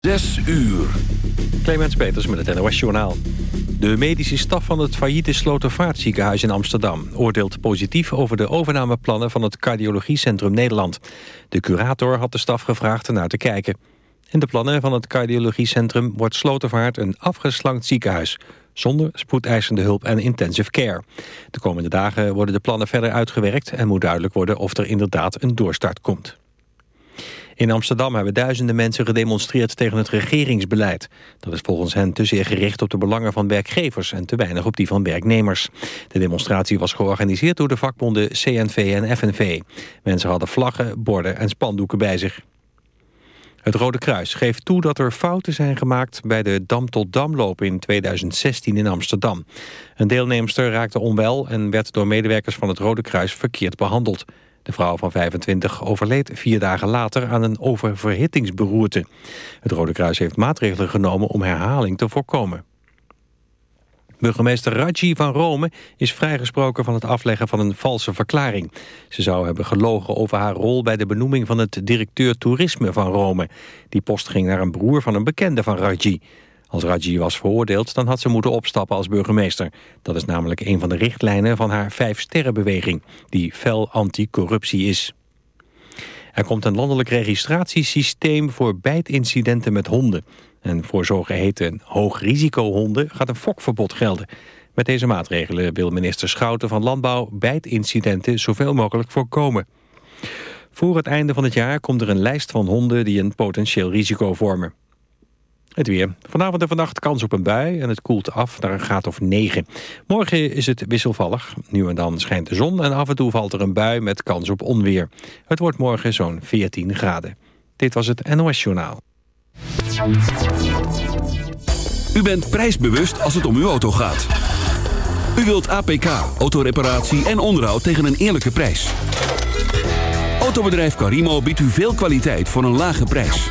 Zes uur. Clemens Peters met het NOS Journaal. De medische staf van het failliete Slotervaartziekenhuis in Amsterdam... oordeelt positief over de overnameplannen van het Cardiologiecentrum Nederland. De curator had de staf gevraagd ernaar te kijken. In de plannen van het Cardiologiecentrum wordt Slotervaart een afgeslankt ziekenhuis... zonder spoedeisende hulp en intensive care. De komende dagen worden de plannen verder uitgewerkt... en moet duidelijk worden of er inderdaad een doorstart komt. In Amsterdam hebben duizenden mensen gedemonstreerd tegen het regeringsbeleid. Dat is volgens hen te zeer gericht op de belangen van werkgevers en te weinig op die van werknemers. De demonstratie was georganiseerd door de vakbonden CNV en FNV. Mensen hadden vlaggen, borden en spandoeken bij zich. Het Rode Kruis geeft toe dat er fouten zijn gemaakt bij de Dam tot Damloop in 2016 in Amsterdam. Een deelnemster raakte onwel en werd door medewerkers van het Rode Kruis verkeerd behandeld. De vrouw van 25 overleed vier dagen later aan een oververhittingsberoerte. Het Rode Kruis heeft maatregelen genomen om herhaling te voorkomen. Burgemeester Raggi van Rome is vrijgesproken van het afleggen van een valse verklaring. Ze zou hebben gelogen over haar rol bij de benoeming van het directeur toerisme van Rome. Die post ging naar een broer van een bekende van Raggi. Als Raji was veroordeeld, dan had ze moeten opstappen als burgemeester. Dat is namelijk een van de richtlijnen van haar Vijf-Sterrenbeweging... die fel anticorruptie is. Er komt een landelijk registratiesysteem voor bijtincidenten met honden. En voor zogeheten hoogrisicohonden gaat een fokverbod gelden. Met deze maatregelen wil minister Schouten van Landbouw bijtincidenten zoveel mogelijk voorkomen. Voor het einde van het jaar komt er een lijst van honden die een potentieel risico vormen. Het weer. Vanavond en vannacht kans op een bui en het koelt af naar een graad of 9. Morgen is het wisselvallig. Nu en dan schijnt de zon en af en toe valt er een bui met kans op onweer. Het wordt morgen zo'n 14 graden. Dit was het NOS Journaal. U bent prijsbewust als het om uw auto gaat. U wilt APK, autoreparatie en onderhoud tegen een eerlijke prijs. Autobedrijf Carimo biedt u veel kwaliteit voor een lage prijs.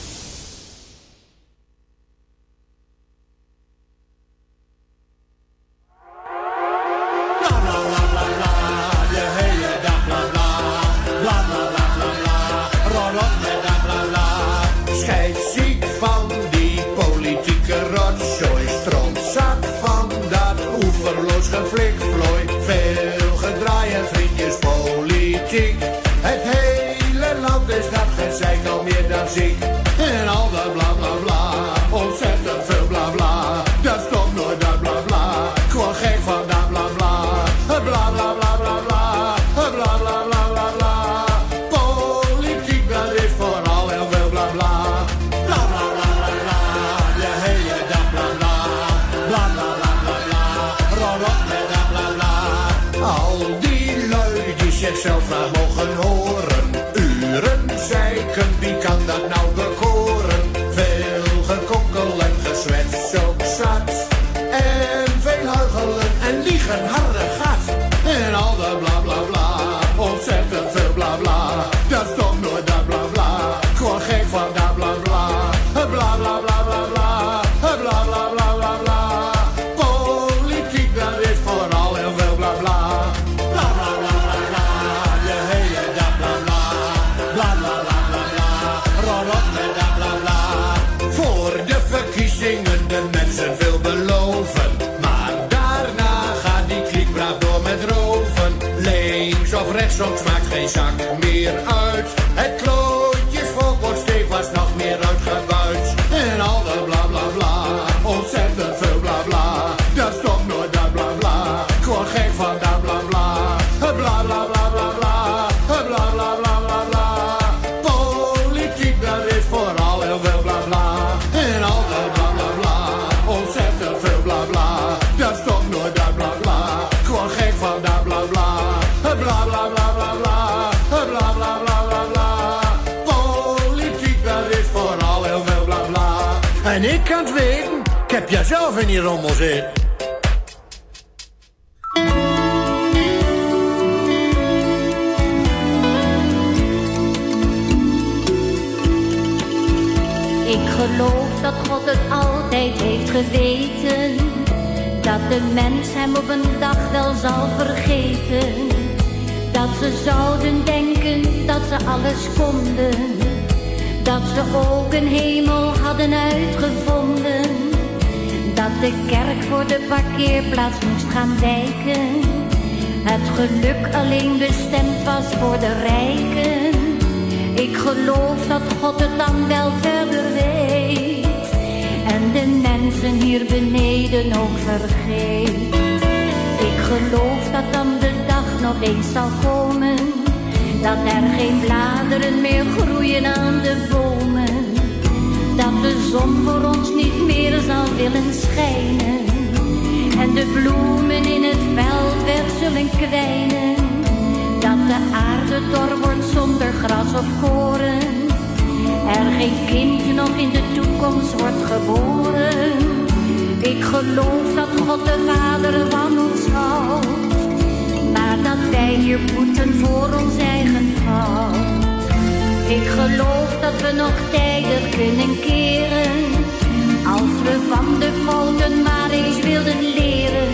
Rechtsom maakt geen zak meer uit. Zelf in die rommel zit. Ik geloof dat God het altijd heeft geweten. Dat de mens hem op een dag wel zal vergeten. Dat ze zouden denken dat ze alles konden. Dat ze ook een hemel hadden uitgevonden. De kerk voor de parkeerplaats moest gaan wijken. Het geluk alleen bestemd was voor de rijken. Ik geloof dat God het dan wel verder weet. En de mensen hier beneden ook vergeet. Ik geloof dat dan de dag nog eens zal komen. Dat er geen bladeren meer groeien aan de bomen. Dat de zon voor ons niet meer zal willen schijnen. En de bloemen in het veld weer zullen kwijnen. Dat de aarde dor wordt zonder gras of koren. Er geen kindje nog in de toekomst wordt geboren. Ik geloof dat God de Vader van ons houdt. Maar dat wij hier moeten voor ons eigen fout. Ik geloof dat we nog tijdig kunnen keren. Als we van de fouten maar eens wilden leren.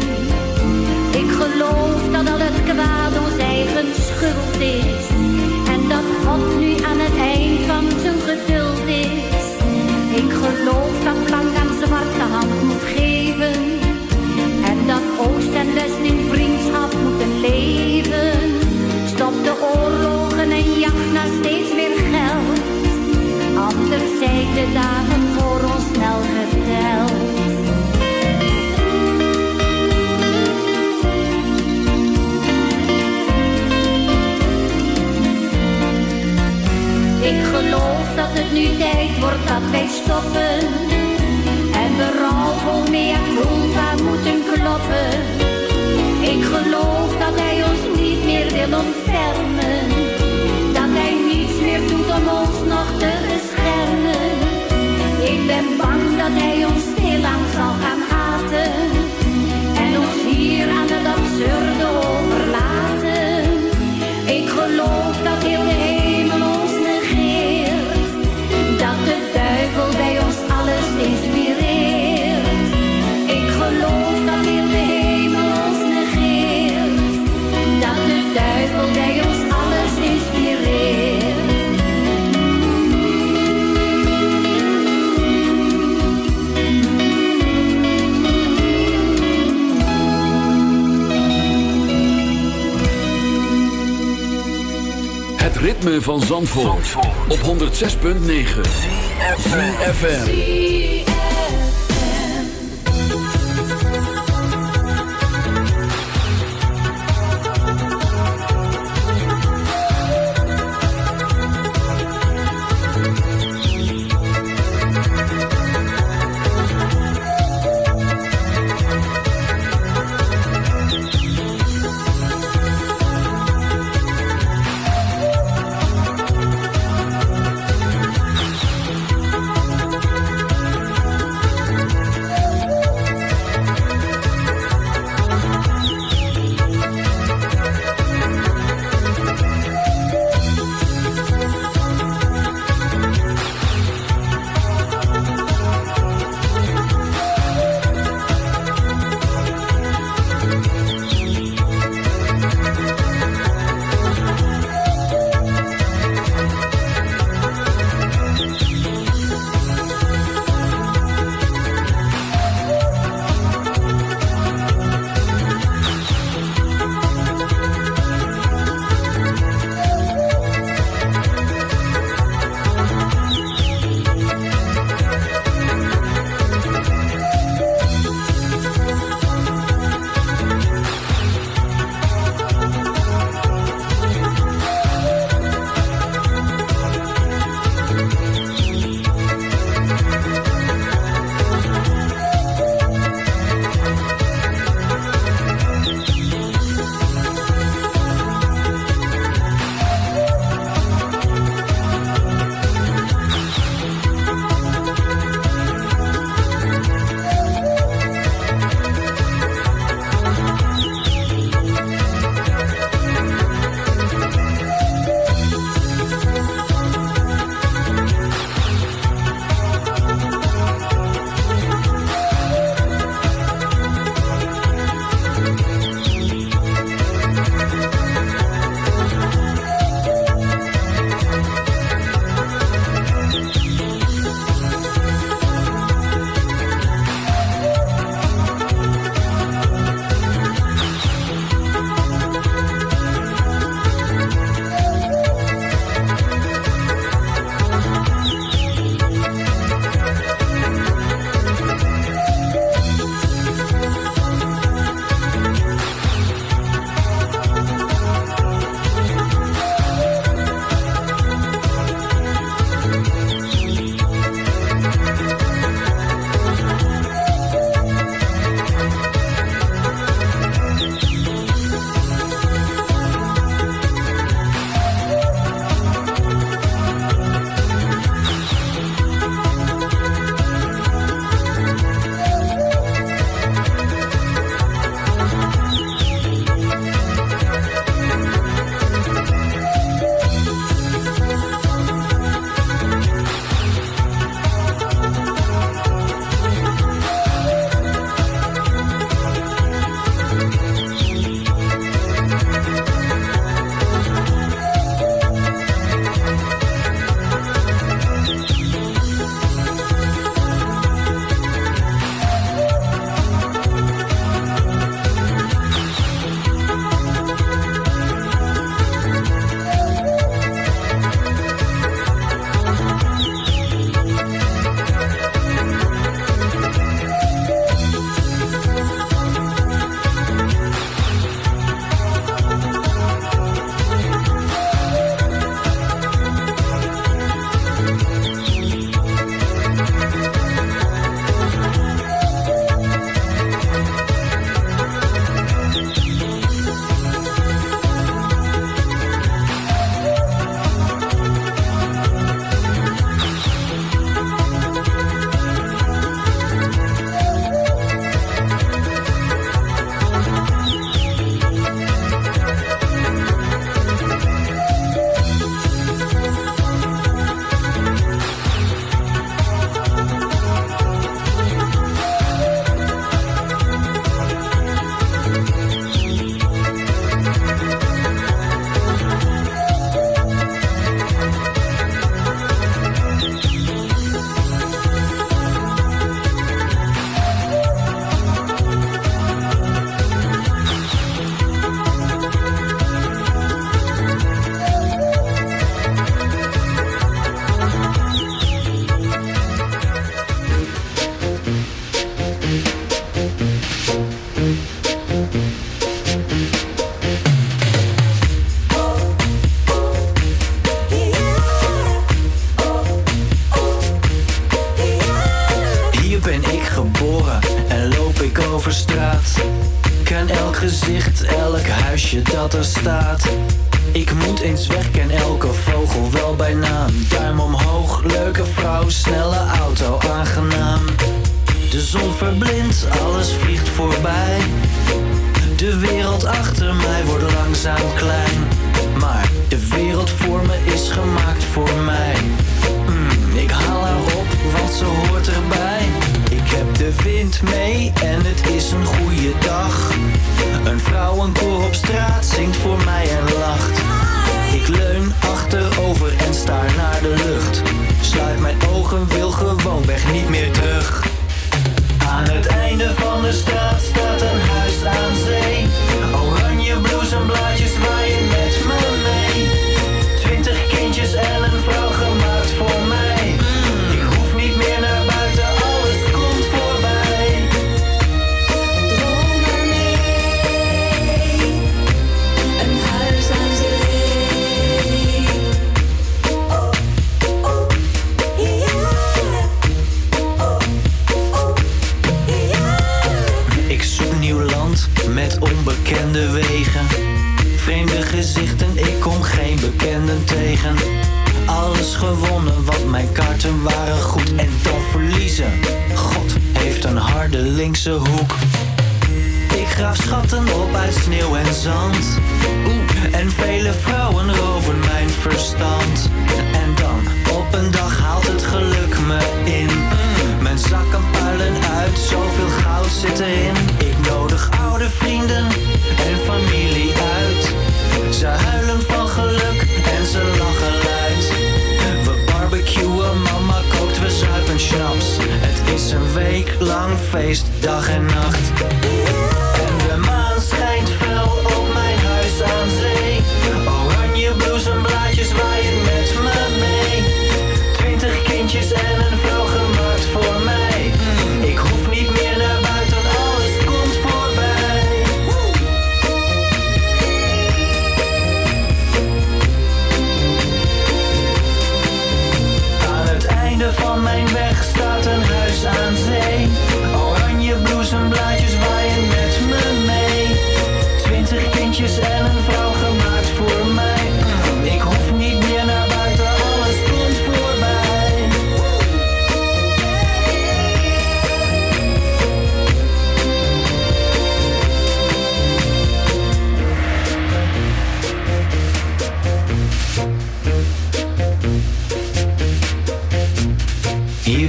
Ik geloof dat al het kwaad ons eigen schuld is. En dat God nu aan het eind van zijn geduld is. Ik geloof dat blank aan zwarte hand moet geven. En dat oost en west in vriendschap moeten leven. Stop de oorlogen en jacht naar steeds. Anders zijn Op 106.9 FM.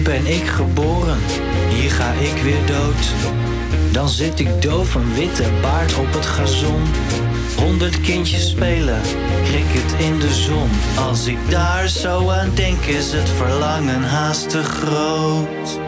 ben ik geboren, hier ga ik weer dood. Dan zit ik doof een witte baard op het gazon. Honderd kindjes spelen, cricket in de zon. Als ik daar zo aan denk, is het verlangen haast te groot.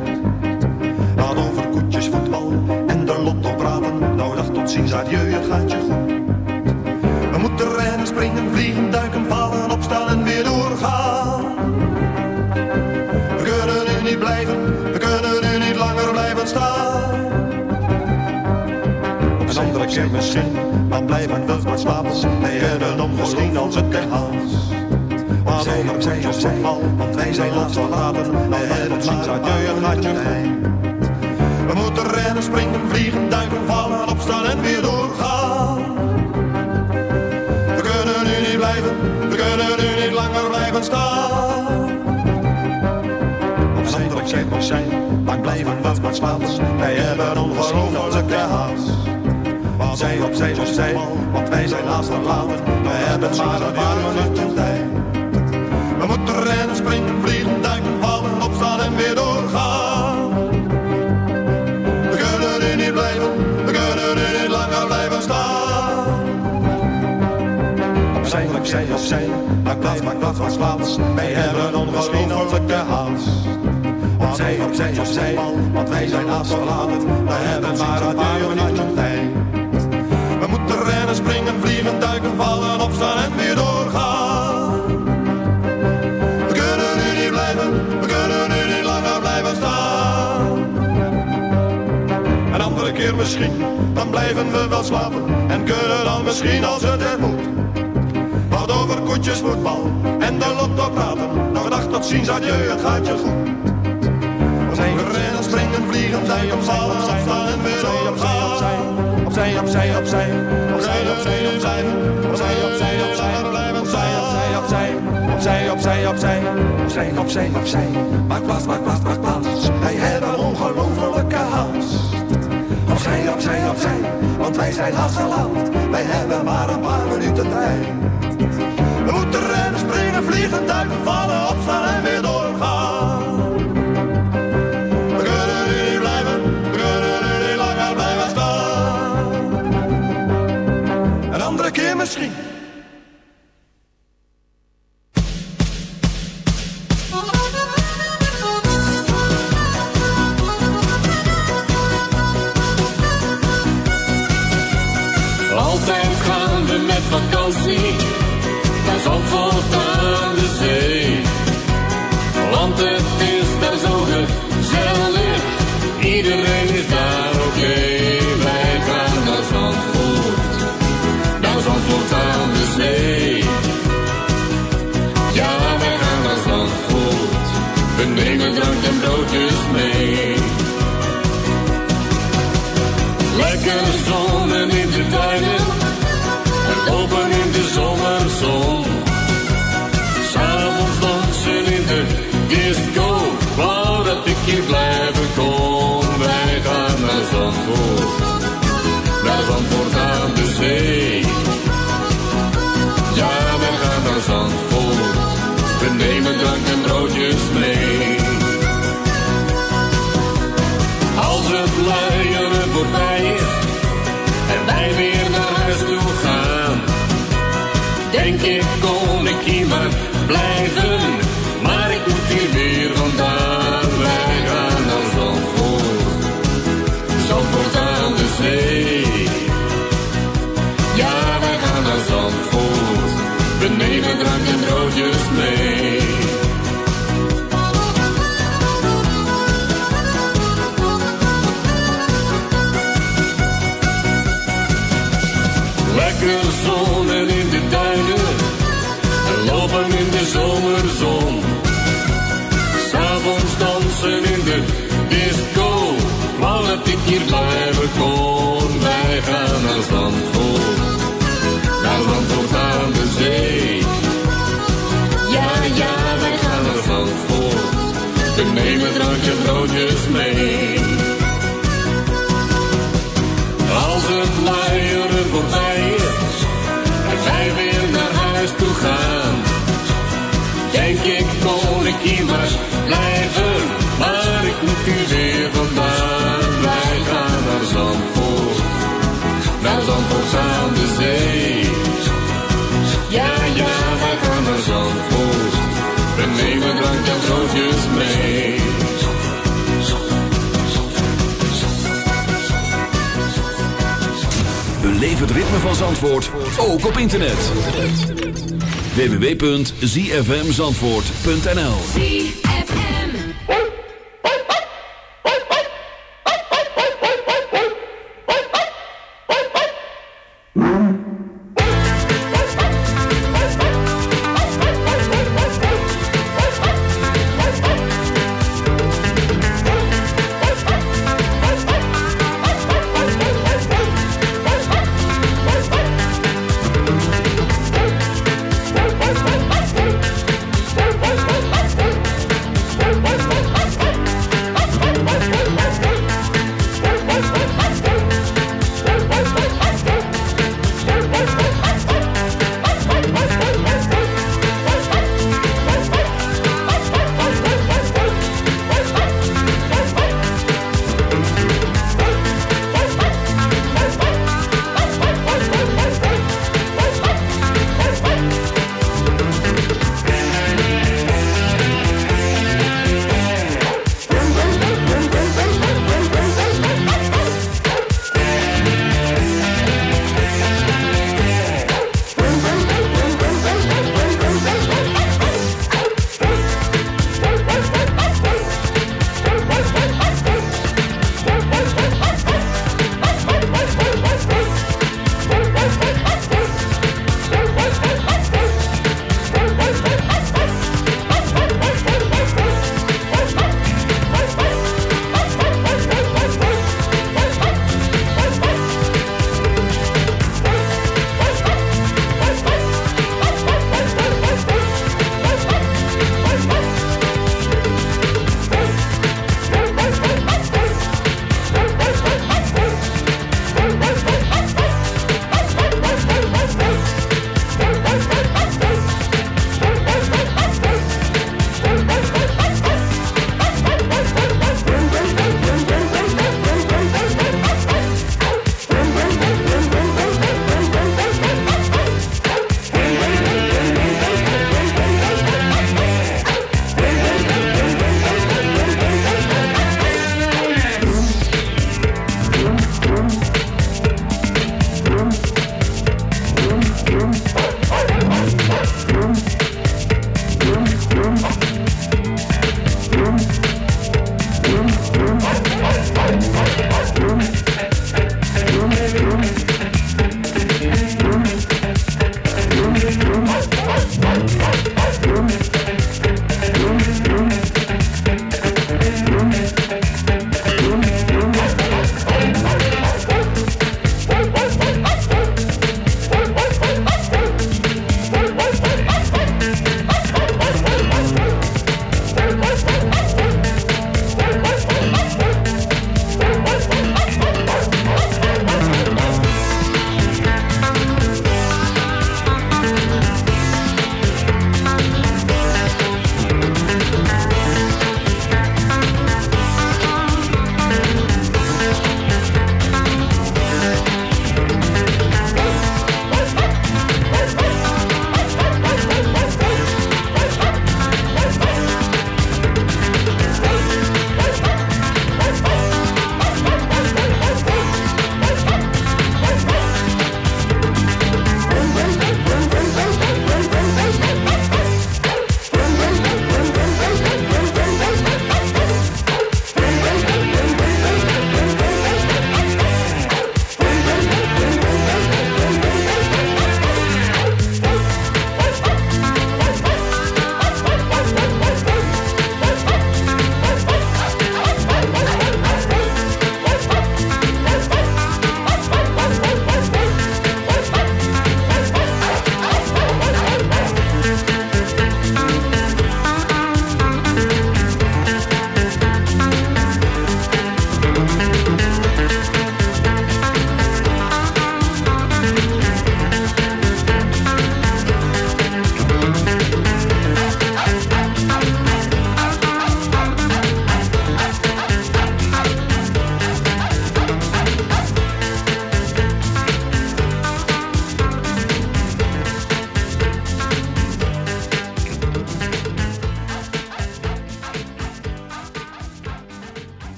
Het gaat je goed. We moeten rennen, springen, vliegen, duiken, vallen, opstaan en weer doorgaan. We kunnen nu niet blijven, we kunnen nu niet langer blijven staan. Op een andere keer misschien, dan blijven we maar slapen. Wij hebben om misschien als het echt haast. Maar over opzij, opzij, want wij zijn laatst verlaten. Wij hebben ziens, adieu, het gaat je goed. We moeten rennen, springen, vliegen, duiken, vallen, opstaan en weer doorgaan. Blijven staan. Opzij, opzij, opzij, lang blijven we maar slapen. Wij hebben ongelooflijke haast. Opzij, opzij, opzij, want wij zijn haast verlaten. We hebben maar een paar minuten tijd. Opzij, opzij. Maak plaats, maak plaats, maak plaats. Wij hebben ongelofelijke haast. Opzij, opzij, opzij, want wij zijn verlaten. We hebben maar een paar minuutjes tijd. We moeten rennen, springen, vliegen, duiken, vallen, opstaan en weer doorgaan. We kunnen nu niet blijven, we kunnen nu niet langer blijven staan. Een andere keer misschien, dan blijven we wel slapen. En kunnen dan misschien als het voetbal en de lotto praten. Nog dag tot ziens, adieu, het gaat je goed. We rennen, springen, vliegen, zij op vallen, opstaan en weer opzij, opzij, opzij, opzij, opzij, opzij, opzij, opzij, opzij, opzij, opzij, blijven opzij, opzij, opzij, opzij, opzij, opzij, opzij, opzij, opzij, maak plaats, maak plaats, maak plaats. Wij hebben ongelofelijke haast. Opzij, opzij, opzij, want wij zijn haast geland. Wij hebben maar een paar minuten tijd. Vliegen, duiken, vallen, opstaan en weer doorgaan. We kunnen nu niet blijven, we kunnen nu niet langer blijven staan. Een andere keer misschien. We nemen drank en broodjes mee. Als het luieren voorbij is en wij weer naar huis toe gaan, denk ik kon ik hier maar blijven, maar ik moet hier weer drank en broodjes mee. Beleef het ritme van Zandvoort, ook op internet. www.zfmzandvoort.nl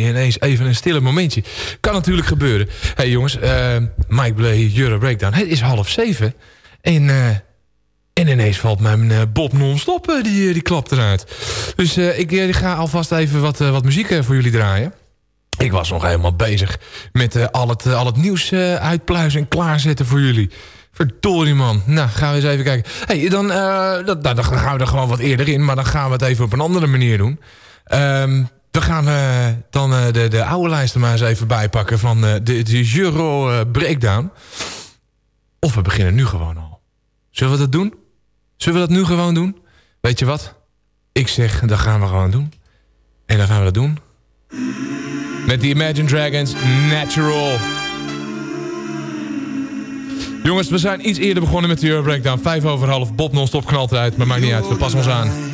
je ineens even een stille momentje. Kan natuurlijk gebeuren. Hé hey jongens, uh, Mike Blay, Euro Breakdown. Het is half zeven. En, uh, en ineens valt mijn uh, Bob non-stop, die, die klapt eruit. Dus ik ga alvast even wat, wat muziek voor jullie draaien. Ik was nog helemaal bezig met al, het, al het nieuws uitpluizen en klaarzetten voor jullie. Verdorie man. Nou, gaan we eens even kijken. Hey, dan, nou, dan gaan we er gewoon wat eerder in. Maar dan gaan we het even op een andere manier doen. Um, we gaan uh, dan uh, de, de oude lijsten maar eens even bijpakken van de, de Euro Breakdown. Of we beginnen nu gewoon al. Zullen we dat doen? Zullen we dat nu gewoon doen? Weet je wat? Ik zeg, dat gaan we gewoon doen. En dan gaan we dat doen. Met de Imagine Dragons Natural. Jongens, we zijn iets eerder begonnen met de Euro Breakdown. Vijf over half. Bob non-stop knalt eruit, maar maakt niet uit. We passen ons aan.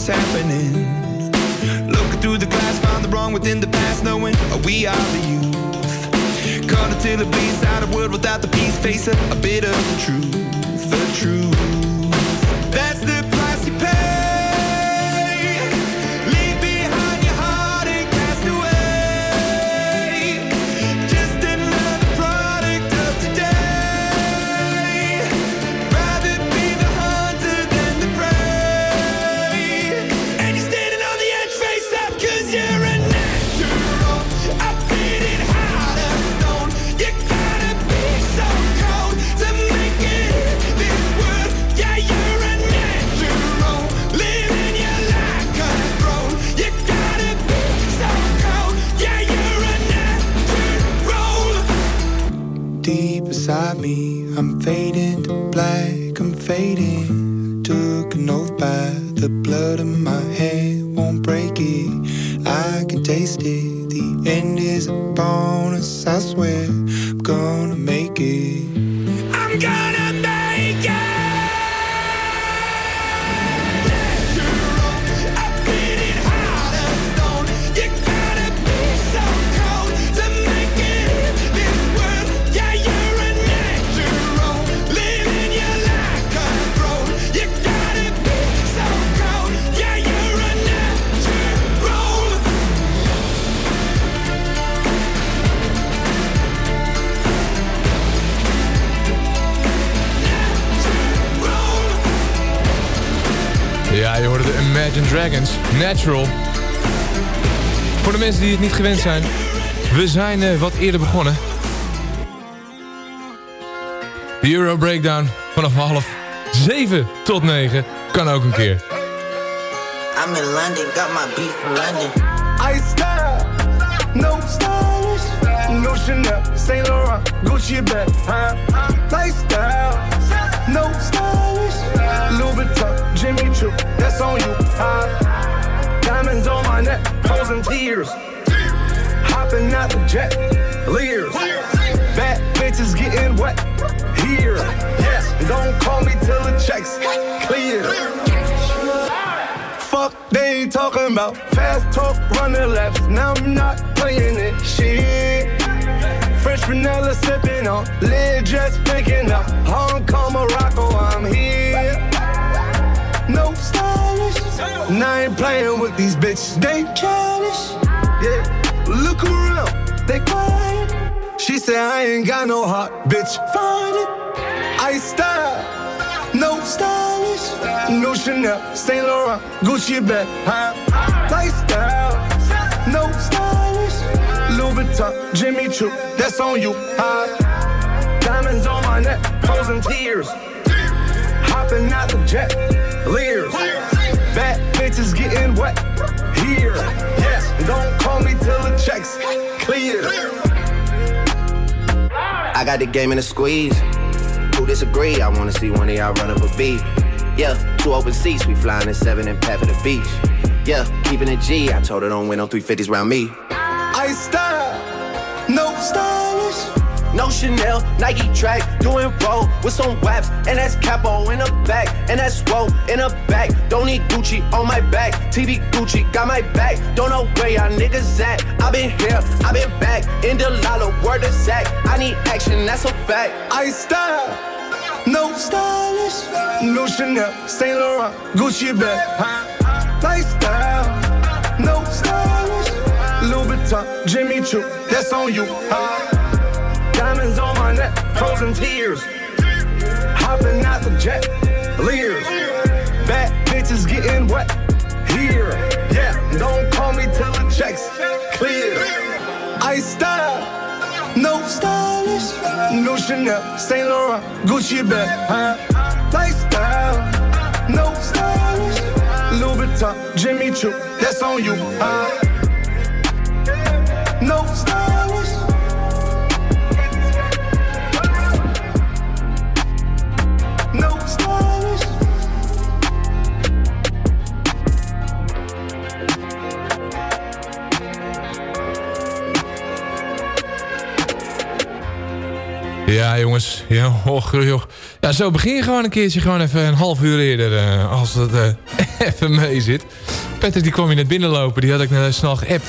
What's happening. Looking through the glass, find the wrong within the past, knowing we are the youth. Caught until it bleeds out a world without the peace, face a, a bit of the truth, the truth. Gewend zijn. We zijn uh, wat eerder begonnen. De Euro Breakdown vanaf half 7 tot 9. Kan ook een keer. I'm in London, got my beef from London. I style, no stylish. No Chanel, Saint Laurent, Gucci bag, huh? Lifestyle, no stylish. Louis Vuitton, Jimmy Choo, that's on you, huh? Diamonds on my neck, frozen tears. Hopping out the jet, leers. Bad bitches getting wet here. Yes, don't call me till the checks clear. Fuck, they ain't talking about fast talk, running laps. Now I'm not playing it. Shit. Fresh vanilla sipping on, lid just picking up. Hong Kong, Morocco, I'm here. No stylish, and I ain't playing with these bitches. They childish. Yeah. Look around. They quiet. She said I ain't got no heart. Bitch, find it. I style. No stylish. No Chanel. Saint Laurent. Gucci bag. High. Lifestyle. no stylish. Louboutin, Jimmy Choo, that's on you. Uh, diamonds on my neck, frozen tears. Hopping out the jet, leers. Bad bitches getting wet here. Don't call me till the checks clear. I got the game in a squeeze. Who disagree? I wanna see one of y'all run up a beat. Yeah, two open seats, we flying in seven and pat for the beach. Yeah, keeping it G. I told her don't win no 350s round me. I style, no stylish. No Chanel, Nike track, doing roll with some waps, and that's capo in the back, and that's roll in the back. Don't need Gucci on my back, TV Gucci got my back. Don't know where y'all niggas at. I been here, I been back, in the lala, word of Zach. I need action, that's a fact. I style, no stylish. No Chanel, Saint Laurent, Gucci bag. Lifestyle, no stylish. Louboutin, Jimmy Choo, that's on you. Uh, diamonds on my neck, frozen tears. Hopping out the jet, leers. Bad bitches getting wet here. Yeah, don't call me till the checks clear. I style, no stylish. No Chanel, Saint Laurent, Gucci bag. Lifestyle, no stylish. Louboutin, Jimmy Choo, that's on you. Uh, no stylish. Jongens. Ja, och, joh. ja, zo begin je gewoon een keertje. Gewoon even een half uur eerder. eh, als het eh, even mee zit. Patrick die kwam je net binnenlopen. Die had ik net snel geappt.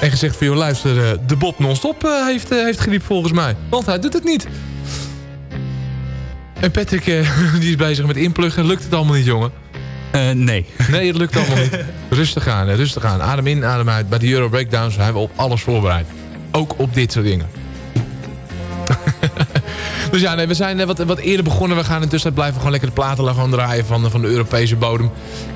En gezegd van, joh, luister. eh, de Bob non-stop eh, heeft, eh, heeft griep volgens mij. Want hij doet het niet. En Patrick eh, die is bezig met inpluggen. Lukt het allemaal niet, jongen? nee. Nee, het lukt allemaal niet. Rustig aan, hè, rustig aan. Adem in, adem uit. Bij de Euro Breakdowns zijn we op alles voorbereid. Ook op dit soort dingen. Dus ja, nee, we zijn eh, wat, wat eerder begonnen. We gaan intussen blijven gewoon lekker de platen gewoon draaien van, van de Europese bodem.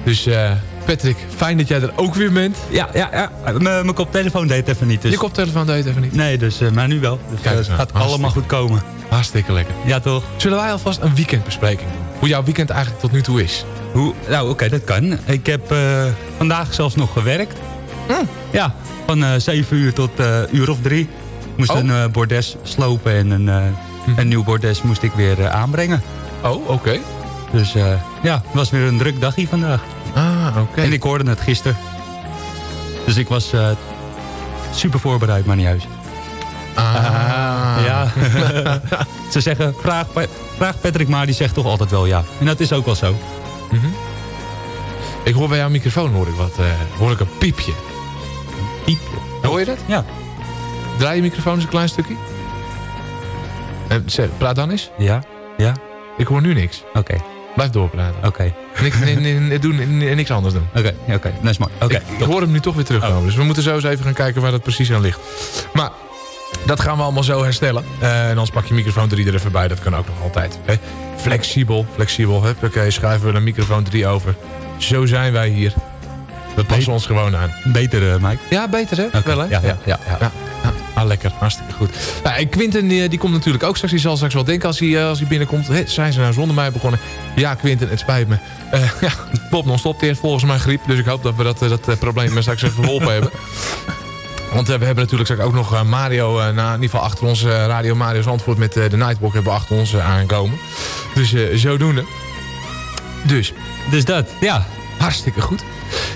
Dus eh, Patrick, fijn dat jij er ook weer bent. Ja, ja, ja. Mijn koptelefoon deed even niet. Dus... Je koptelefoon deed even niet. Nee, dus, eh, maar nu wel. Dus Kijk het gaat allemaal goed komen. Hartstikke lekker. Ja, toch? Zullen wij alvast een weekendbespreking doen? Hoe jouw weekend eigenlijk tot nu toe is? Hoe? Nou, oké, dat kan. Ik heb vandaag zelfs nog gewerkt. Ja, van eh 7 uur tot uur of drie. Ik moest Oh. een bordes slopen en een, eh, een nieuw bordes moest ik weer eh, aanbrengen. Oh, oké. Dus eh, ja, het was weer een druk dagje vandaag. Ah, oké. En ik hoorde het gisteren. Dus ik was eh, super voorbereid, maar niet juist. Ah. Ja. Ze zeggen, vraag, vraag Patrick maar, die zegt toch altijd wel ja. En dat is ook wel zo. Mhm. Ik hoor bij jouw microfoon hoor ik wat, hoor ik een piepje. Piepje. Hoor je dat? Ja. Draai je microfoon eens een klein stukje. Zeg, praat dan eens. Ja, ja. Ik hoor nu niks. Oké, Blijf doorpraten. oké. Niks, nee, nee, nee, doe nee, niks anders doen. Oké, oké. Dat is mooi. Oké, ik, hoor hem nu toch weer terugkomen. Dus we moeten zo eens even gaan kijken waar dat precies aan ligt. Maar dat gaan we allemaal zo herstellen. Eh, en anders pak je microfoon 3 er even bij. Dat kan ook nog altijd. Hè? Flexibel, flexibel. Oké, schuiven we de microfoon 3 over. Zo zijn wij hier. We passen ons gewoon aan. Beter, eh, Mike. Ja, beter hè? Wel hè? ja, ja, ja, ja. ja. Ah, lekker. Hartstikke goed. Nou, en Quinten die, die komt natuurlijk ook straks. Die zal straks wel denken als hij, eh, als hij binnenkomt. Zijn ze nou zonder mij begonnen? Ja, Quinten, het spijt me. Eh, ja, Bob non-stop die heeft volgens mij griep. Dus ik hoop dat we dat, eh, dat eh, probleem straks even verholpen hebben. Want eh, we hebben natuurlijk straks ook nog eh, Mario, eh, na, in ieder geval achter ons, eh, Radio Mario's antwoord met eh, de Nightwalk hebben we achter ons eh, aankomen. Dus eh, zodoende. Dus, Dus dat, ja. Hartstikke goed.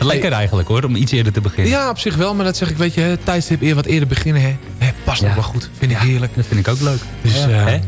Lekker eigenlijk hoor, om iets eerder te beginnen. Ja, op zich wel, maar dat zeg ik, weet je, tijdstip eer wat eerder beginnen, hè. hè past Ja. nog wel goed. Vind ik heerlijk. Dat vind ik ook leuk. Dus, Ja. eh?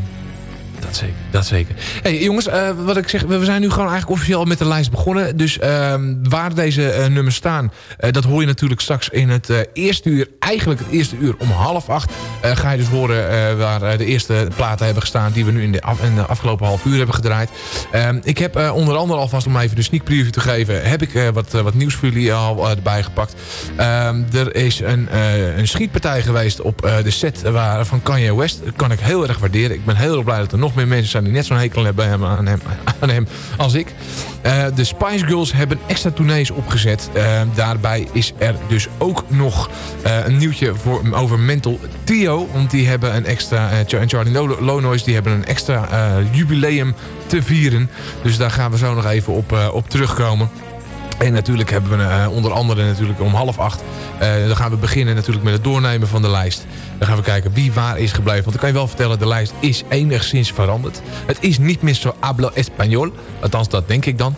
Dat zeker, dat zeker. Hey, jongens, eh, wat ik zeg, we zijn nu gewoon eigenlijk officieel met de lijst begonnen. Dus ehm, waar deze eh, nummers staan, eh, dat hoor je natuurlijk straks in het eerste uur. Eigenlijk het eerste uur om half acht ga je dus horen waar de eerste platen hebben gestaan... die we nu in de, afgelopen half uur hebben gedraaid. Ehm, ik heb onder andere alvast, om even de sneak preview te geven... heb ik wat, wat nieuws voor jullie al erbij gepakt. Ehm, er is een, een schietpartij geweest op de set van Kanye West. Dat kan ik heel erg waarderen. Ik ben heel erg blij dat er nog meer mensen zijn die net zo'n hekel hebben hem, aan, hem, aan hem als ik. Eh, de Spice Girls hebben extra tournees opgezet. Eh, daarbij is er dus ook nog eh, een nieuwtje voor, over Mental Trio. Want die hebben een extra, en Charlie Lo- Lonois, die hebben een extra jubileum te vieren. Dus daar gaan we zo nog even op, op terugkomen. En natuurlijk hebben we onder andere natuurlijk om half acht... dan gaan we beginnen natuurlijk met het doornemen van de lijst. Dan gaan we kijken wie waar is gebleven. Want dan kan je wel vertellen, de lijst is enigszins veranderd. Het is niet meer zo hablo español. Althans, dat denk ik dan.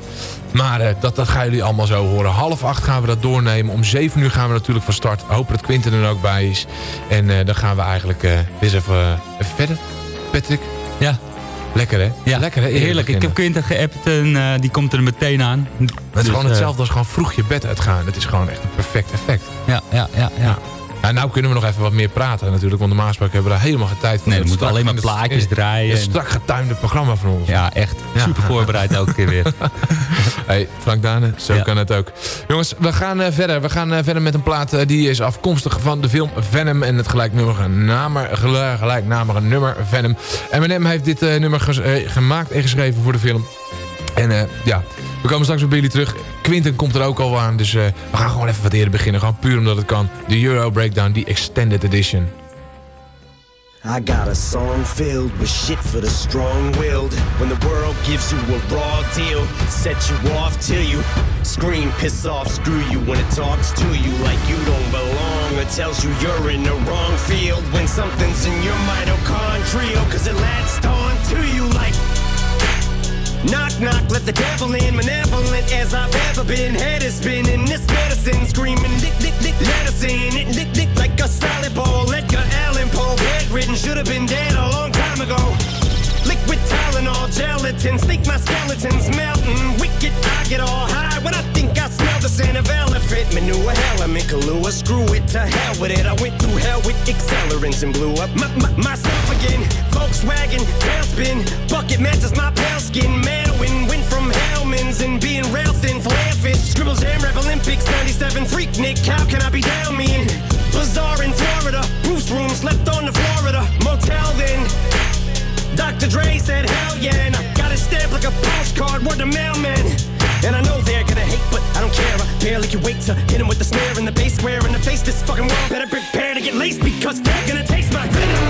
Maar eh, dat, dat gaan jullie allemaal zo horen. Half acht gaan we dat doornemen. Om zeven uur gaan we natuurlijk van start. Hopen dat Quinten er ook bij is. En eh, dan gaan we eigenlijk weer eens even, even verder. Patrick? Ja. Lekker hè? Ja, Lekker hè? Heerlijk. Ik heb. Quinten geappt en die komt er meteen aan. Het is Dus, gewoon eh, hetzelfde als gewoon vroeg je bed uitgaan. Het is gewoon echt een perfect effect. Ja, ja, ja. ja. Ja, nou kunnen we nog even wat meer praten natuurlijk. Want normaal gesproken hebben we daar helemaal geen tijd voor. Nee, we Het moeten alleen maar plaatjes het- draaien Het en- strak getuimde programma van ons. Ja, echt. Ja. Super voorbereid elke keer weer. Hey, Frank Dane, zo Ja. kan het ook. Jongens, we gaan eh, verder. We gaan eh, verder met een plaat eh, die is afkomstig van de film Venom. En het gelijknamige, namer, gel- gelijknamige nummer Venom. Eminem heeft dit nummer gemaakt en geschreven voor de film. En eh, ja, we komen straks bij jullie terug. Quinten komt er ook al aan. Dus eh, we gaan gewoon even wat eerder beginnen. Gewoon puur omdat het kan. De Euro Breakdown, die Extended Edition. I got a song filled with shit for the strong-willed. When the world gives you a raw deal, set you off till you scream, piss off, screw you. When it talks to you like you don't belong, or tells you you're in the wrong field. When something's in your mitochondrial, cause it latched on Knock, knock, let the devil in. Malevolent as I've ever been. Head is spinning. This medicine screaming. Lick, lick, lick, let us in. It lick, lick like a salad bowl. Edgar Allan Poe. Bedridden, should have been dead a long time ago. Liquid Tylenol, gelatin. Think my skeleton's melting. Wicked, I get all high when I elephant manure. Hell, I'm in Kahlua. Screw it to hell with it. I went through hell with accelerants and blew up my, my, myself again. Volkswagen, tailspin. Bucket matches my pale skin. Madwin went from Hellman's and being rail thin. Flare fish. Scribble jam, rap Olympics 97. Freak Nick, how can I be down mean? Bazaar in Florida. Bruce room slept on the Florida motel then. Dr. Dre said, hell yeah, and I got it stamped like a postcard, word to mailman. And I know they're gonna hate, but I don't care. I barely can wait to hit him with the snare and the bass square in the face. This fucking world better prepare to get laced because they're gonna taste my venom.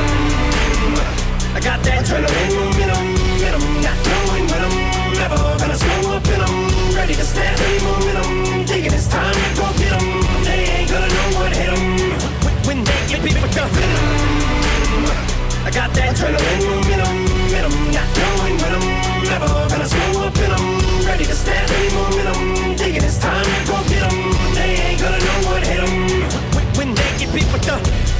I got that adrenaline momentum, momentum, not knowing when I'm never gonna slow up and I'm ready to snap any momentum. Thinking it's time to go get 'em. They ain't gonna know what hit 'em. When- they get beat with the venom. I got that adrenaline momentum, momentum, not knowing when I'm never gonna slow up and I'm ready to stand any momentum. Thinking it's time to go get 'em. They ain't gonna know what hit 'em. When, when they get beat with the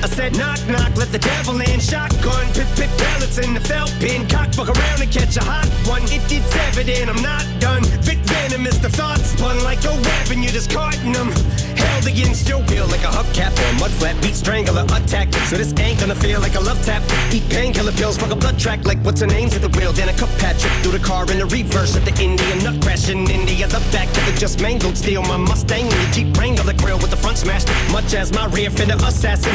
I said knock knock, let the devil in. Shotgun, pip pip pellets in the felt pin. Cock fuck around and catch a hot one. It, it's evident I'm not done. Vic venom is the thought spun like a weapon. You're discarding them. Held against your will like a hubcap or a mud. Beat strangler attack. So this ain't gonna feel like a love tap. Eat painkiller pills, fuck a blood track like what's her name's at the wheel. Then a cup Patrick through the car in the reverse at the Indian nut crash in India. The back of the just mangled steel. My Mustang in the Jeep Wrangler grill with the front smashed. Much as my rear fender assassin.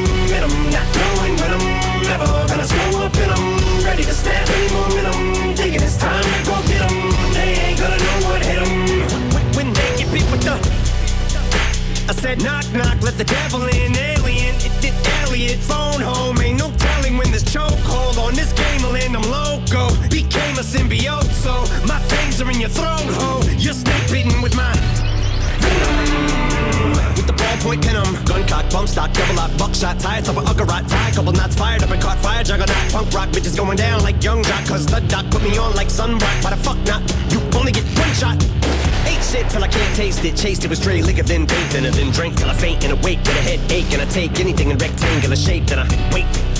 not when I'm never gonna slow up and I'm ready to snap any momentum. Time to go get 'em. They ain't gonna know what hit 'em. When, they get beat with the I said knock knock, let the devil in, alien. It did Elliot, phone home. Ain't no telling when this chokehold on this game will end. I'm loco, became a symbiote, so my fangs are in your throat, ho. You're snake bitten with my with the ballpoint pin 'em. Gun cock, bump stock, double lock, buckshot, tie, top of Uggarot, tie, couple knots fired up and caught fire, juggernaut, punk rock, bitches going down like young jock, cause the doc put me on like sunblock. Why the fuck not? You only get one shot. Ate shit till I can't taste it. Chased it with stray liquor, then bathed in it, then drank till I faint and awake with a headache. And I take anything in rectangular shape, then I wait.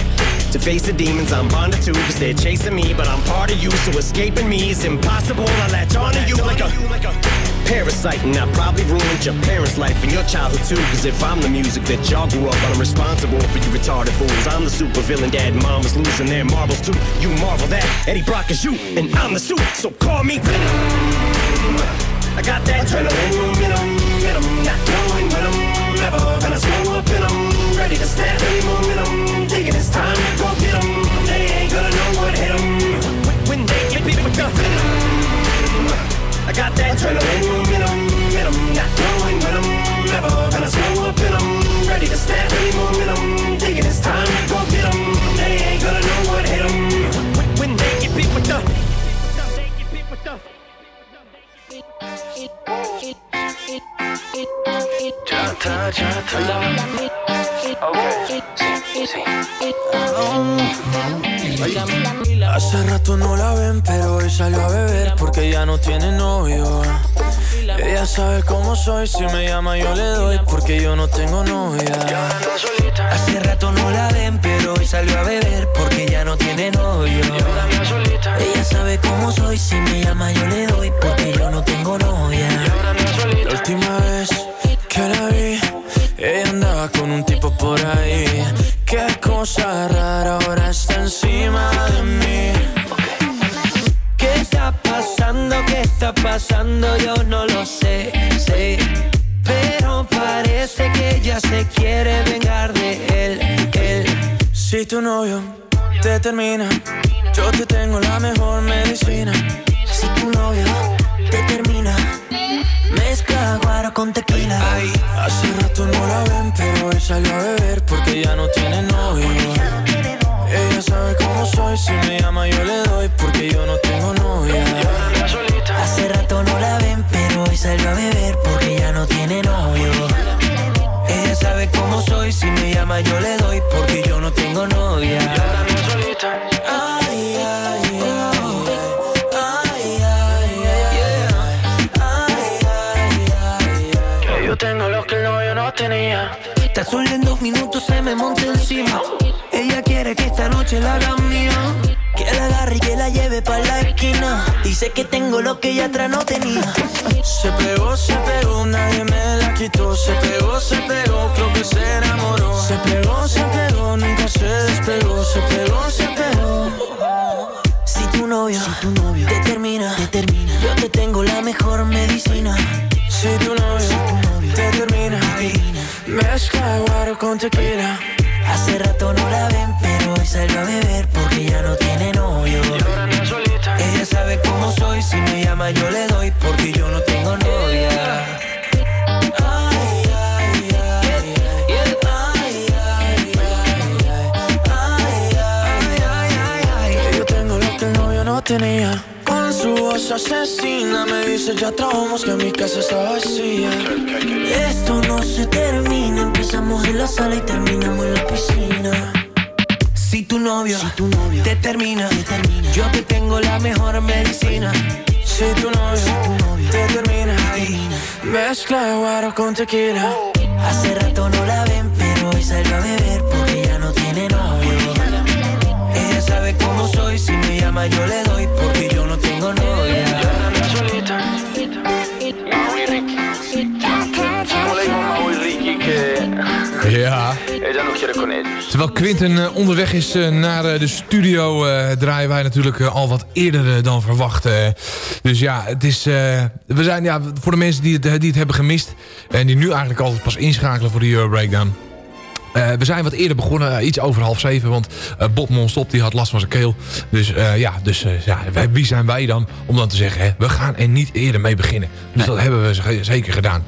To face the demons I'm bonded to, cause they're chasing me, but I'm part of you, so escaping me is impossible. I latch onto you like a parasite, and I probably ruined your parents' life and your childhood too. Cause if I'm the music that y'all grew up on, I'm responsible for you retarded fools. I'm the super villain, dad and losing their marbles too. You marvel that Eddie Brock is you, and I'm the suit, so call me Venom. I got that adrenaline momentum, momentum, not knowing when I'm never gonna slow up ready to snap any momentum. It's time to go get 'em. They ain't gonna know what hit 'em when they get beat with the. I got that adrenaline Hace rato no la ven, pero hoy salió a beber porque ya no tiene novio. Ella sabe cómo soy, si me llama yo le doy porque yo no tengo novia. Hace rato no la ven, pero hoy salió a beber porque ya no tiene novio. Ella sabe cómo soy, si me llama yo le doy porque yo no tengo novia. La última vez que la vi, ella andaba con un tipo por ahí. Qué cosa rara, ahora está encima pasando? Yo no lo sé, sé. Pero parece que ella se quiere vengar de él, él. Si tu novio te termina, yo te tengo la mejor medicina. Si tu novio te termina, mezcla guaro con tequila. Ay, hace rato no la ven, pero hoy salió a beber porque ya no tiene novio. Ella sabe cómo soy, si me llama yo le doy porque yo no tengo novia. Hace rato no la ven, pero hoy salió a beber porque ya no tiene novio. Ella sabe cómo soy, si me llama yo le doy porque yo no tengo novia. Ay, ay, ay, yo tengo lo que el novio no tenía. Tan solo en dos minutos se me monta encima. Noche la haga mía. Que la agarre y que la lleve pa' la esquina. Dice que tengo lo que ella atrás no tenía. Se pegó, se pegó, nadie me la quitó. Se pegó, se pegó, creo que se enamoró. Se pegó, se pegó, nunca se despegó. Se pegó, se pegó. Si tu novio, te termina, te termina, yo te tengo la mejor medicina. Si tu novio, te termina, mezcla guaro con tequila. Hace rato no la ven, salió a beber porque ya no tiene novio. Ella sabe cómo soy, si me llama yo le doy porque yo no tengo novia. Ay, ay, ay, Que yo tengo lo que el no tenía. Con su voz asesina me dice ya trabajamos que mi casa está vacía. Esto no se termina, empezamos en la sala y terminamos en la piscina. Si tu novio, te, termina, yo te tengo la mejor medicina. Si tu novio, te termina, mezcla guaro con tequila. Hace rato no la ven, pero hoy salió a beber porque ya no tiene novio. Ella sabe cómo soy, si me llama yo le doy porque yo no tengo novia. Ja. Ella no quiere con ellos. Terwijl Quinten eh, onderweg is eh, naar eh, de studio... eh, draaien wij natuurlijk al wat eerder dan verwacht. eh. dus ja, het is, eh, we zijn, ja, voor de mensen die het, die het hebben gemist... en die nu eigenlijk altijd pas inschakelen voor de Euro Breakdown... Eh, we zijn wat eerder begonnen, iets over half zeven. Want eh, Bob non-stop die had last van zijn keel. Dus eh, ja, dus, eh, ja wij- wie zijn wij dan om dan te zeggen... Hè, we gaan er niet eerder mee beginnen. Dus dat hebben we zeker gedaan.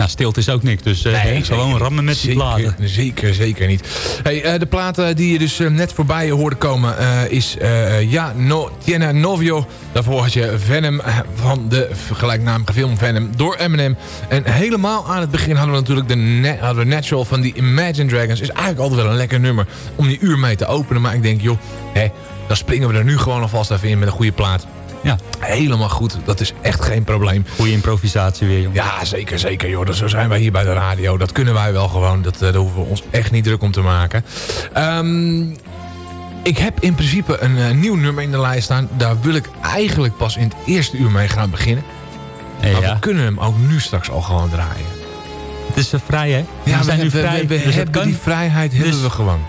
Nou, stilte is ook niks, dus eh, Nee, gewoon rammen met die platen. Zeker, zeker niet. Hey, eh, de plaat eh, die je dus eh, net voorbij hoorde komen eh, is eh, Ja, no, Tiene Novio. Daarvoor had je Venom eh, van de gelijknamige film Venom door Eminem. En helemaal aan het begin hadden we natuurlijk de hadden we Natural van die Imagine Dragons. Is eigenlijk altijd wel een lekker nummer om die uur mee te openen. Maar ik denk, joh, hè, dan springen we er nu gewoon alvast even in met een goede plaat. Ja. Helemaal goed. Dat is echt geen probleem. Goede improvisatie weer, jongen. Ja, zeker, zeker, joh. Dat, zo zijn wij hier bij de radio. Dat kunnen wij wel gewoon. Dat, eh, daar hoeven we ons echt niet druk om te maken. Ehm, ik heb in principe een eh, nieuw nummer in de lijst staan. Daar wil ik eigenlijk pas in het eerste uur mee gaan beginnen. Eh, maar ja. we kunnen hem ook nu straks al gewoon draaien. Het is uh, vrij, hè? Ja, we we, zijn nu vrij. we, dus hebben kan. die vrijheid hebben Dus- we gewoon.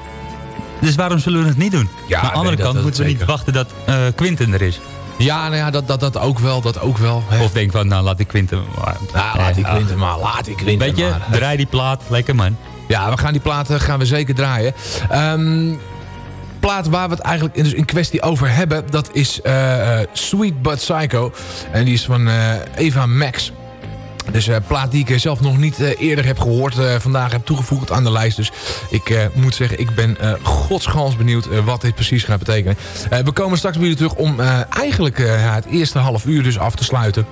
Dus waarom zullen we het niet doen? Ja, maar aan de andere nee, kant moeten we niet wachten dat eh, Quinten er is. Ja, nou ja, dat, dat, dat ook wel, dat ook wel. hè. Of denk van, nou laat die Quinten maar. Ja, laat die Eh, Quinten maar, laat die Quinten Weet je, maar. draai die plaat, lekker man. Ja, we gaan die platen gaan we zeker draaien. Ehm plaat waar we het eigenlijk in, dus in kwestie over hebben... dat is eh, eh, Sweet But Psycho. En die is van eh, Eva Max. Dus een plaat die ik eh, zelf nog niet eh, eerder heb gehoord. eh, vandaag heb toegevoegd aan de lijst. Dus ik eh, moet zeggen, ik ben eh godsgans benieuwd eh, wat dit precies gaat betekenen. Eh, we komen straks jullie terug om eh, eigenlijk eh, het eerste half uur dus af te sluiten.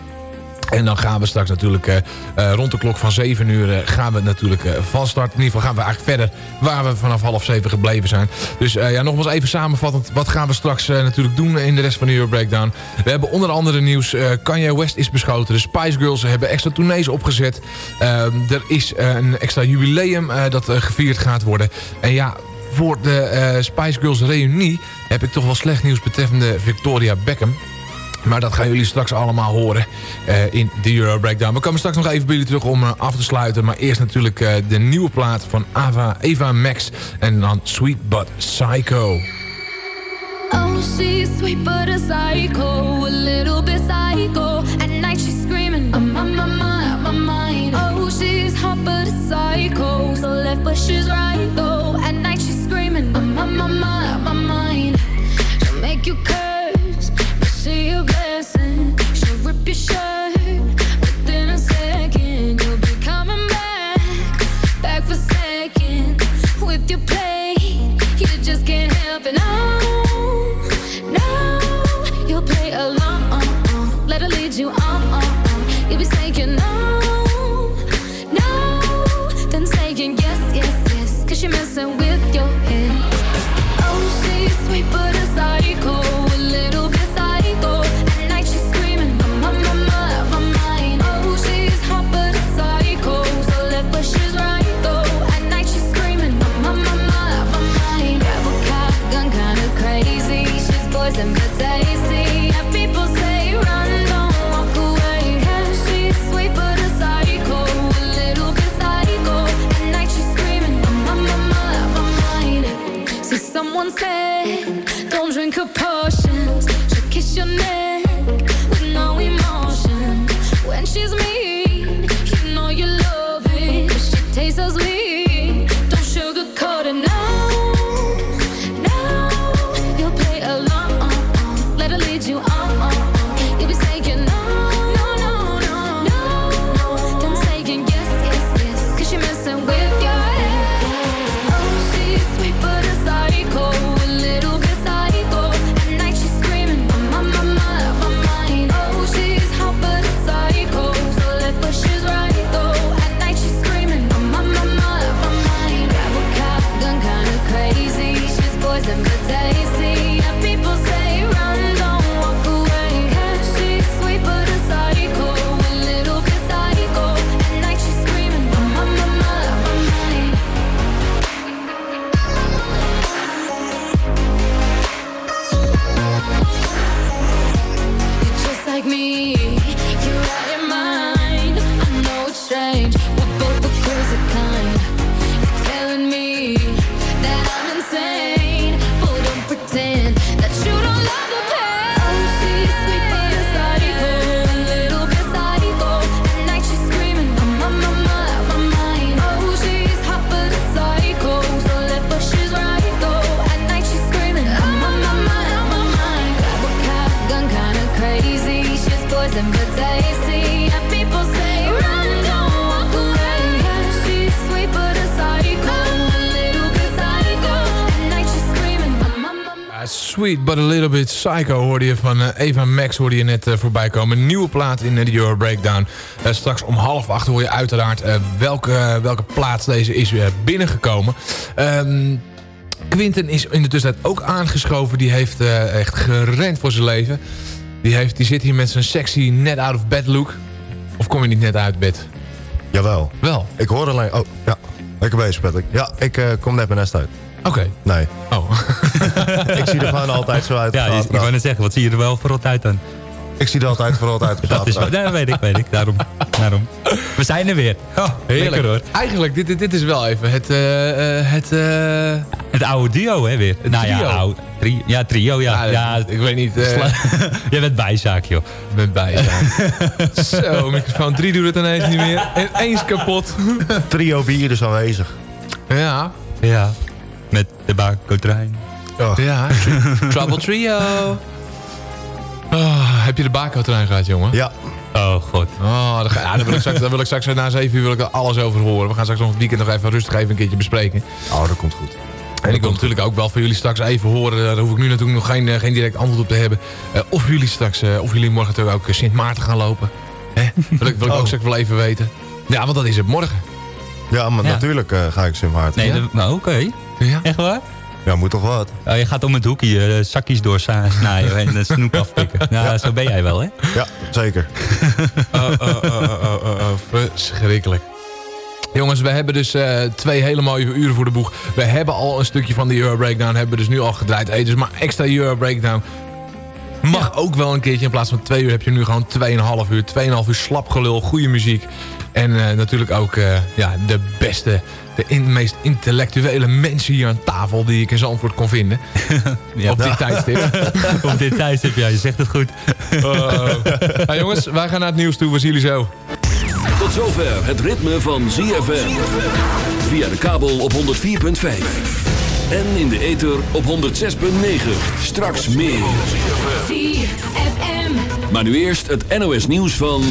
En dan gaan we straks natuurlijk eh, eh, rond de klok van 7 uur eh, gaan we natuurlijk eh, van start. In ieder geval gaan we eigenlijk verder waar we vanaf half 7 gebleven zijn. Dus ja, nogmaals even samenvattend. Wat gaan we straks natuurlijk doen in de rest van de Euro Breakdown? We hebben onder andere nieuws. Kanye West is beschoten. De Spice Girls hebben extra tournees opgezet. Er is een extra jubileum dat gevierd gaat worden. En ja, voor de Spice Girls reunie heb ik toch wel slecht nieuws betreffende Victoria Beckham. Maar dat gaan jullie straks allemaal horen eh, in de Euro Breakdown. We komen straks nog even bij jullie terug om eh, af te sluiten. Maar eerst natuurlijk eh, de nieuwe plaat van Ava, Eva Max. En dan Sweet But Psycho. Oh, she's sweet but a psycho, a little bit psycho. At night she's screaming, I'm on my my mind. Oh, she's hot but psycho, so left but she's right though. At night she's screaming, I'm on my mind, my mind. She'll make you curse, your shirt Sweet but a little bit psycho hoorde je van eh, Eva Max hoorde je net eh, voorbij komen. Een nieuwe plaat in eh, de Euro Breakdown. Straks om half acht hoor je uiteraard welke, welke plaats deze is binnengekomen. Ehm Quinten is in de tussentijd ook aangeschoven. Die heeft echt gerend voor zijn leven. Die, heeft, die zit hier met zijn sexy net out of bed look. Of kom je niet net uit bed? Jawel. Wel? Ik hoor alleen... Oh, ja. Lekker bezig, Patrick. Ja, ik kom net mijn nest uit. Oké. Nee. Oh. Ik zie er gewoon altijd zo uit. Ja, ik zaterdag. wou net zeggen, wat zie je er wel verrot uit dan? Ik zie er altijd vooral uit. op Dat is, ja, weet ik, weet ik. Daarom. daarom. We zijn er weer. Oh, Heerlijk. lekker hoor. Eigenlijk, dit, dit, dit is wel even het... eh, eh, het, eh, Het oude duo, hè, weer. Het nou ja, trio. oud. Tri ja, trio, ja. Ja, ja, ik weet niet, eh, Sla- Jij bent bijzaak, joh. Ik ben bijzaak. Zo, microfoon 3 doet het ineens niet meer. En eens kapot. Trio bier is aanwezig. Ja. Ja. Met de bakotrein. Ja. Trouble Trio. Oh, heb je de bako trein gehad, jongen? Ja. Oh, god. Oh, daar, ga- ja, daar, wil ik straks, daar wil ik straks na 7 uur wil ik er alles over horen. We gaan straks nog het weekend nog even rustig even een keertje bespreken. Oh, dat komt goed. En ik wil natuurlijk ook wel van jullie straks even horen. Daar hoef ik nu natuurlijk nog geen, eh, geen direct antwoord op te hebben. Eh, of jullie straks, eh, of jullie morgen natuurlijk ook Sint Maarten gaan lopen. Hè? Wil ik, wil ik ook Oh. straks wel even weten. Ja, want dat is het morgen. Ja, maar Ja. natuurlijk eh, ga ik Sint Maarten. Nee, Ja? de- nou, oké. Ja? Echt waar? Ja, moet toch wat? Oh, je gaat om het hoekje eh, zakjes doorsnijden en de snoep afpikken. Nou, zo ben jij wel, hè? Ja, zeker. Oh, oh, oh, oh, oh, oh, oh, verschrikkelijk. Jongens, we hebben dus eh, twee hele mooie uren voor de boeg. We hebben al een stukje van de Euro Breakdown. Hebben we dus nu al gedraaid. Hey, dus maar extra Euro Breakdown. Mag ook wel een keertje. In plaats van twee uur heb je nu gewoon 2,5 uur. 2,5 uur slapgelul, goede muziek. En eh, natuurlijk ook eh, ja, de beste, de in- meest intellectuele mensen hier aan tafel... die ik in Zandvoort kon vinden. Ja. Op dit tijdstip. Op dit tijdstip, ja, je zegt het goed. Nou, jongens, wij gaan naar het nieuws toe. We zien jullie zo. Tot zover het ritme van ZFM. Via de kabel op 104.5. En in de ether op 106.9. Straks meer. ZFM. Maar nu eerst het NOS nieuws van